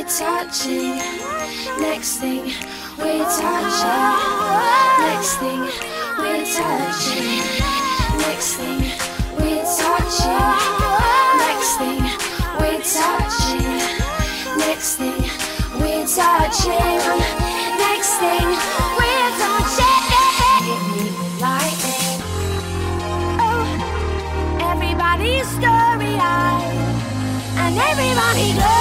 Next thing we're touching. Next thing we're touching. Next thing we're touching. Next thing we're touching. Next thing we're touching. Next thing we're touching. Hit me with lightning. Oh, everybody's story eyed and everybody goes.